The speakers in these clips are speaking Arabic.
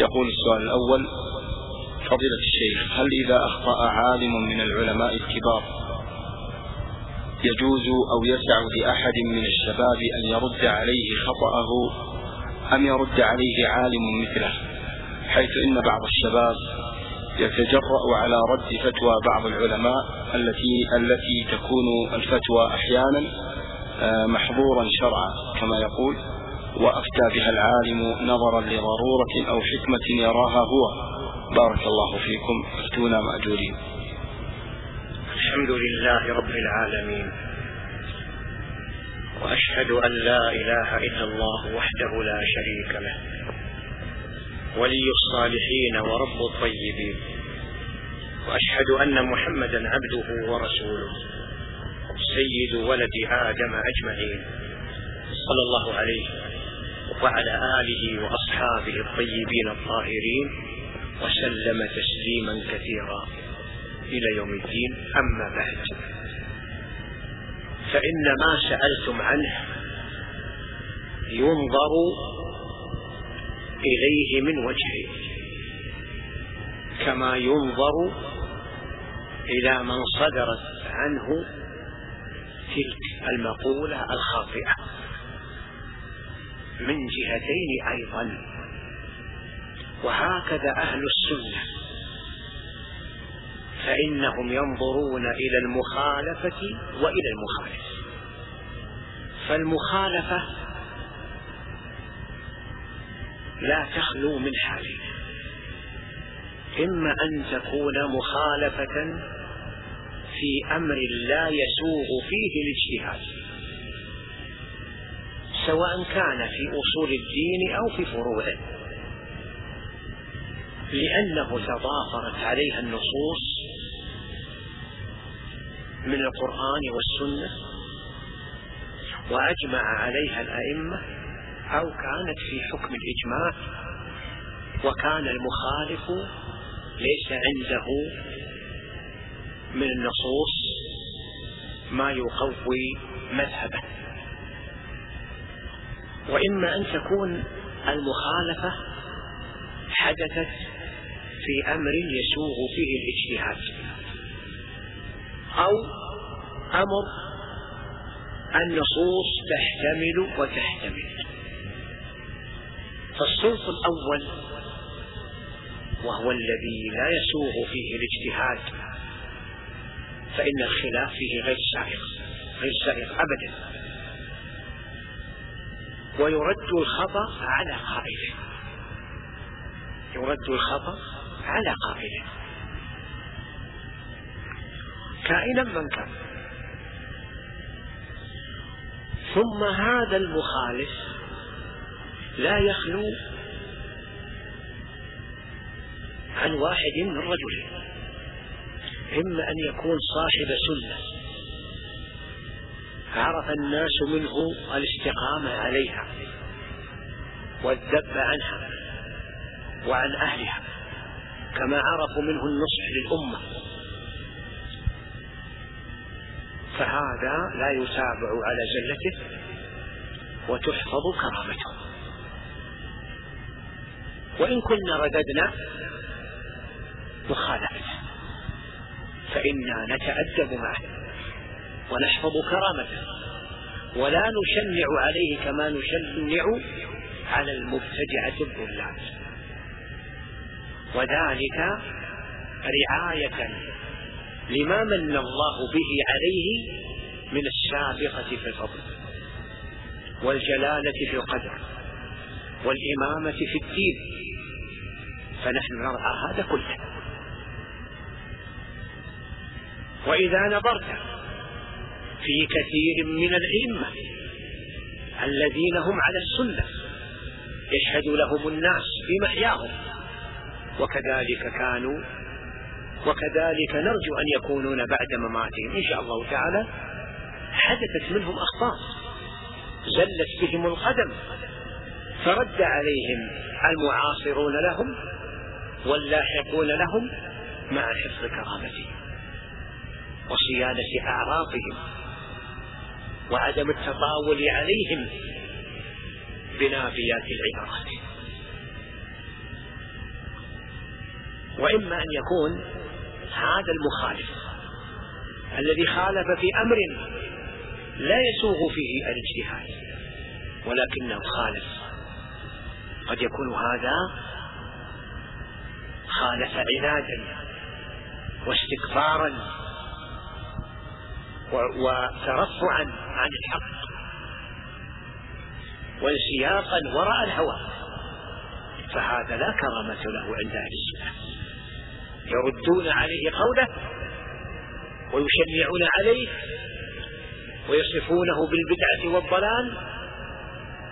يقول السؤال الأول فضيلة الشيخ هل إذا أخطأ عالم من العلماء الكبار يجوز أو يسع لأحد من الشباب أن يرد عليه خطأه أم يرد عليه عالم مثله؟ حيث إن بعض الشباب يتجرأ على رد فتوى بعض العلماء التي التي تكون الفتوى أحيانا آه، محظورا شرعا كما يقول. وأفتى بها العالم نظرا لضرورة أو حكمة يراها هو. بارك الله فيكم. أفتونا مأجورين. الحمد لله رب العالمين. وأشهد أن لا إله إلا الله وحده لا شريك له. ولي الصالحين ورب الطيبين. وأشهد أن محمدا عبده ورسوله. سيد ولد آدم أجمعين. صلى الله عليه وعلى آله وأصحابه الطيبين الطاهرين وسلم تسليما كثيرا إلى يوم الدين. أما بعد فإن ما سألتم عنه ينظر إليه من وجهين كما ينظر إلى من صدرت عنه تلك المقولة الخاطئة. من جهتين أيضا. وهكذا أهل السنة. فإنهم ينظرون إلى المخالفة وإلى المخالف. فالمخالفة لا تخلو من حالين إما أن تكون مخالفة في أمر لا يسوغ فيه الاجتهاد. سواء كان في أصول الدين أو في فروعه. لأنه تضافرت عليها النصوص من القرآن والسنة وأجمع عليها الأئمة أو كانت في حكم الإجماع وكان المخالف ليس عنده من النصوص ما يقوي مذهبه. وإما أن تكون المخالفة حدثت في أمر يسوغ فيه الاجتهاد. أو أمر النصوص تحتمل وتحتمل. فالصنف الأول وهو الذي لا يسوغ فيه الاجتهاد فإن الخلاف فيه غير سائغ غير سائغ أبدا. ويرد الخطأ على قائله. يرد الخطأ على قائله. كائنا من كان. ثم هذا المخالف لا يخلو عن واحد من رجلين إما أن يكون صاحب سنة. عرف الناس منه الاستقامة عليها والذب عنها وعن أهلها كما عرفوا منه النصح للأمة. فهذا لا يتابع على زلته وتحفظ كرامته. وإن كنا رددنا مخالفته فإنا نتأدب معه. ونحفظ كرامته. ولا نشنع عليه كما نشنع على المبتدعة الضلال وذلك رعاية لما من الله به عليه من السابقة في الفضل والجلالة في القدر والإمامة في الدين. فنحن نرعى هذا كله. وإذا نظرت في كثير من الأئمة الذين هم على السنة يشهد لهم الناس في محياهم. وكذلك كانوا وكذلك نرجو أن يكونون بعد مماتهم. إن شاء الله تعالى حدثت منهم أخطاء زلت بهم القدم فرد عليهم المعاصرون لهم واللاحقون لهم مع حفظ كرامتهم وصيانة أعراضهم. وعدم التطاول عليهم بنافيات العبارات وإما أن يكون هذا المخالف الذي خالف في أمر لا يسوغ فيه الاجتهاد ولكنه خالف. قد يكون هذا خالف عنادا واستكبارا وترفعا عن الحق. وانسياقا وراء الهوى. فهذا لا كرامة له عند أهل السنة. يردون عليه قوله ويشنعون عليه ويصفونه بالبدعة والضلال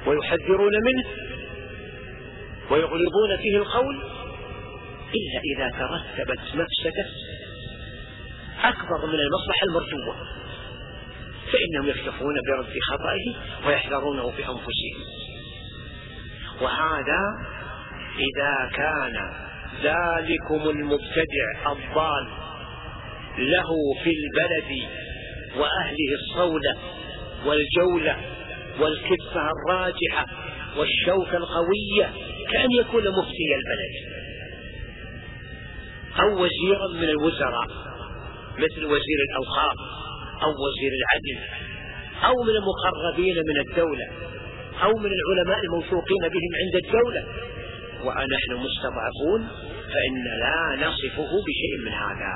ويحذرون منه ويغلظون فيه القول. إلا إذا ترتبت مفسدة أكبر من المصلحة المرجوة. فإنهم يكتفون برد خطئه ويحذرونه في أنفسهم. وهذا إذا كان ذلكم المبتدع الضال له في البلد وأهله الصولة والجولة والكفة الراجحة والشوكة القوية كأن يكون مفتي البلد. أو وزيرا من الوزراء مثل وزير الأوقاف. أو وزير العدل أو من المقربين من الدولة أو من العلماء الموثوقين بهم عند الدولة. ونحن مستضعفون فإن لا نصفه بشيء من هذا.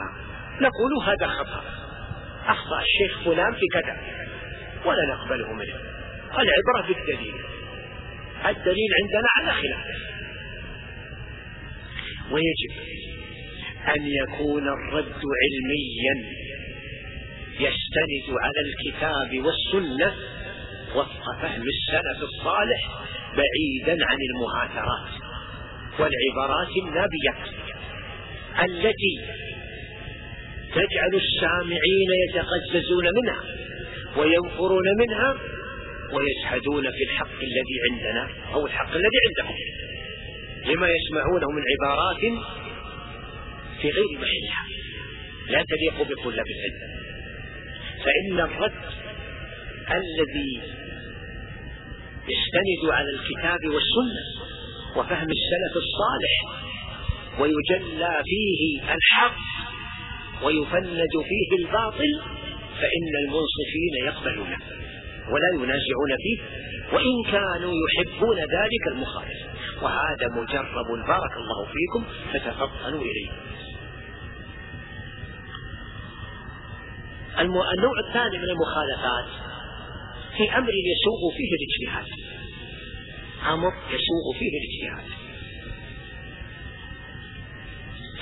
نقول هذا خطأ. أخطأ الشيخ فلان في كذا ولا نقبله منه. العبرة بالدليل. الدليل عندنا على خلافه ويجب أن يكون الرد علميا. يستند على الكتاب والسنة وفق فهم السلف الصالح بعيدا عن المهاترات والعبارات النابية التي تجعل السامعين يتقززون منها وينفرون منها ويزهدون في الحق الذي عندنا أو الحق الذي عندهم لما يسمعونه من عبارات في غير محلها لا تليق بطلاب العلم. فإن الرد الذي يستند على الكتاب والسنة وفهم السلف الصالح ويجلى فيه الحق ويفند فيه الباطل فإن المنصفين يقبلونه ولا ينازعون فيه وإن كانوا يحبون ذلك المخالف. وهذا مجرب بارك الله فيكم فتفطنوا إليه. النوع الثاني من المخالفات في أمر يسوغ فيه الاجتهاد. أمر يسوغ فيه الاجتهاد.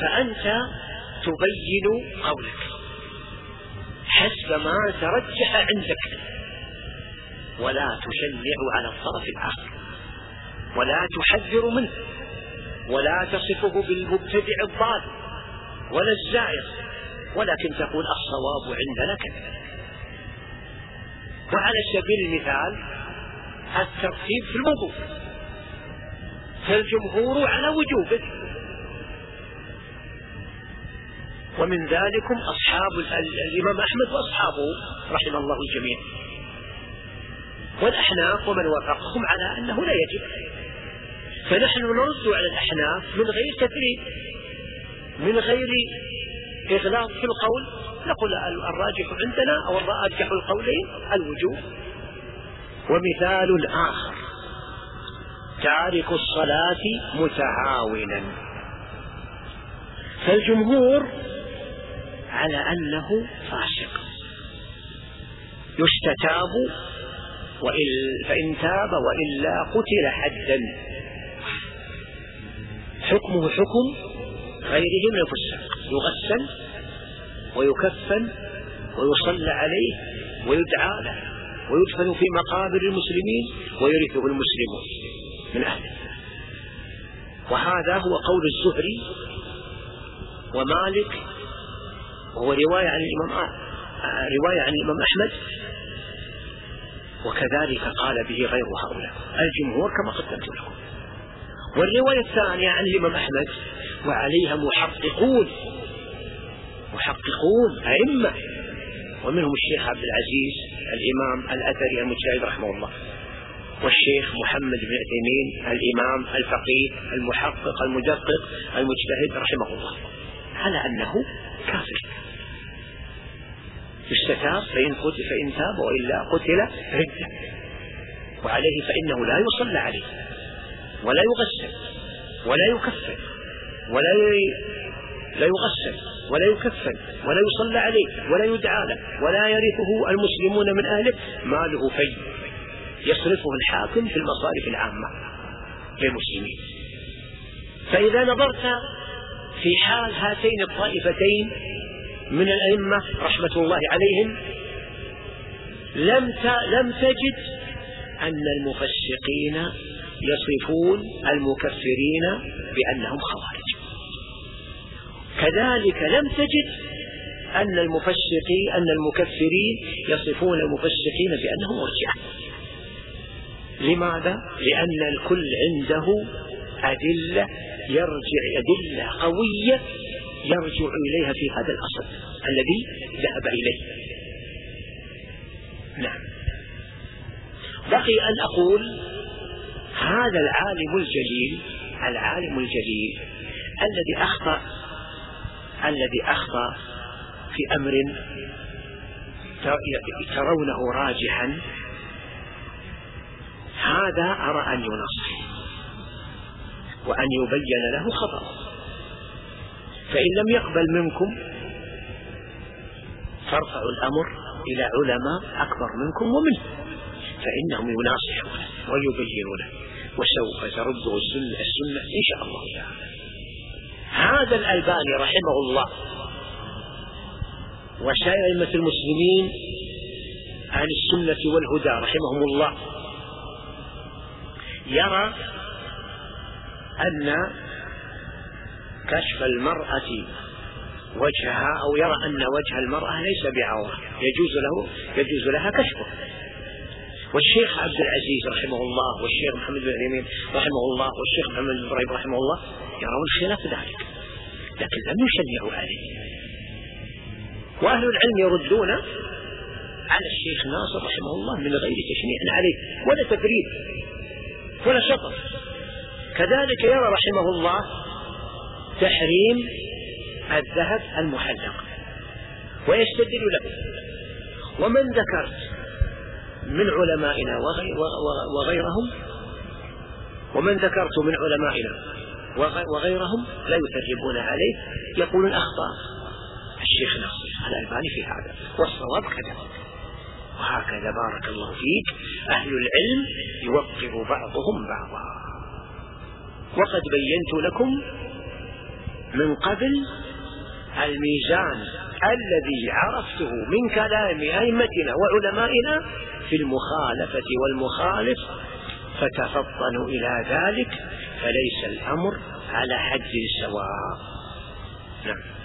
فأنت تبين قولك. حسب ما ترجح عندك. ولا تشنع على الطرف الآخر. ولا تحذر منه. ولا تصفه بالمبتدع الضال. ولا الزائر. ولكن تقول الصواب عندنا كذا وعلى سبيل المثال الترتيب في الوضوء. فالجمهور على وجوبه. ومن ذلكم أصحاب الإمام أحمد وأصحابه رحم الله الجميع. والأحناف ومن وافقهم على أنه لا يجب. فنحن نرد على الأحناف من غير تثريب من غير إغلاق في القول نقول الراجح عندنا أو الراجح القولين الوجوب. ومثال آخر. تارك الصلاة متهاونا فالجمهور على أنه فاسق. يستتاب وإن فإن تاب وإلا قتل حدا. حكمه حكم غيره من الفساق يغسل ويكفن ويصلى عليه ويدعى له ويدفن في مقابر المسلمين ويرثه المسلمون من أهله. وهذا هو قول الزهري ومالك وهو رواية عن الإمام رواية عن الإمام أحمد وكذلك قال به غير هؤلاء. الجمهور كما قدمت لكم. والرواية الثانية عن الإمام أحمد وعليها محققون محققون أئمة. ومنهم الشيخ عبد العزيز الإمام الأثري المجتهد رحمه الله والشيخ محمد بن عثيمين الإمام الفقيه المحقق المدقق المجتهد رحمه الله. على أنه كافر. يستتاب فإن قتل فإن تاب وإلا قتل ردة. وعليه فإنه لا يصلى عليه ولا يغسل ولا يكفن ولا لا يغسل. ولا يكفن ولا يصلى عليه ولا يدعى له ولا يرثه المسلمون من أهله. ماله في يصرفه الحاكم في المصارف العامة للمسلمين. فإذا نظرت في حال هاتين الطائفتين من الأئمة رحمة الله عليهم لم لم تجد أن المفسقين يصفون المكفرين بأنهم خوارج. كذلك لم تجد أن المفسقين أن المكفرين يصفون المفسقين بأنهم مرجعة لماذا؟ لأن الكل عنده أدلة يرجع أدلة قوية يرجع إليها في هذا الأصل الذي ذهب إليه. نعم. بقي أن أقول هذا العالم الجليل العالم الجليل الذي أخطأ الذي أخطأ في أمر ترونه راجحا هذا أرى أن ينصح وأن يبين له خطأ. فإن لم يقبل منكم فارفعوا الأمر إلى علماء أكبر منكم ومنه فإنهم يناصحونه ويبينونه وسوف ترده السنة, السنة إن شاء الله. تعالى هذا الألباني رحمه الله وسائر أئمة المسلمين أهل السنة والهدى رحمهم الله يرى أن كشف المرأة وجهها أو يرى أن وجه المرأة ليس بعورة يجوز له يجوز لها كشفه. والشيخ عبد العزيز رحمه الله والشيخ محمد بن عثيمين رحمه الله والشيخ محمد بن إبراهيم رحمه الله يرون خلاف ذلك. لكن لم يشنعوا عليه. وأهل العلم يردون على الشيخ ناصر رحمه الله من غير تشنيع عليه ولا تقريب ولا شطر. كذلك يرى رحمه الله تحريم الذهب المحلق ويستدل له. ومن ذكرت من علمائنا وغيرهم ومن ذكرت من علمائنا وغيرهم لا يثربون عليه يقولون أخطأ. الشيخ ناصر الألباني في هذا والصواب كذلك وهكذا بارك الله فيك. أهل العلم يوقر بعضهم بعضا. وقد بينت لكم من قبل الميزان الذي عرفته من كلام أئمتنا وعلمائنا في المخالفة والمخالف فتفطنوا إلى ذلك فليس الأمر على حد سواء نعم.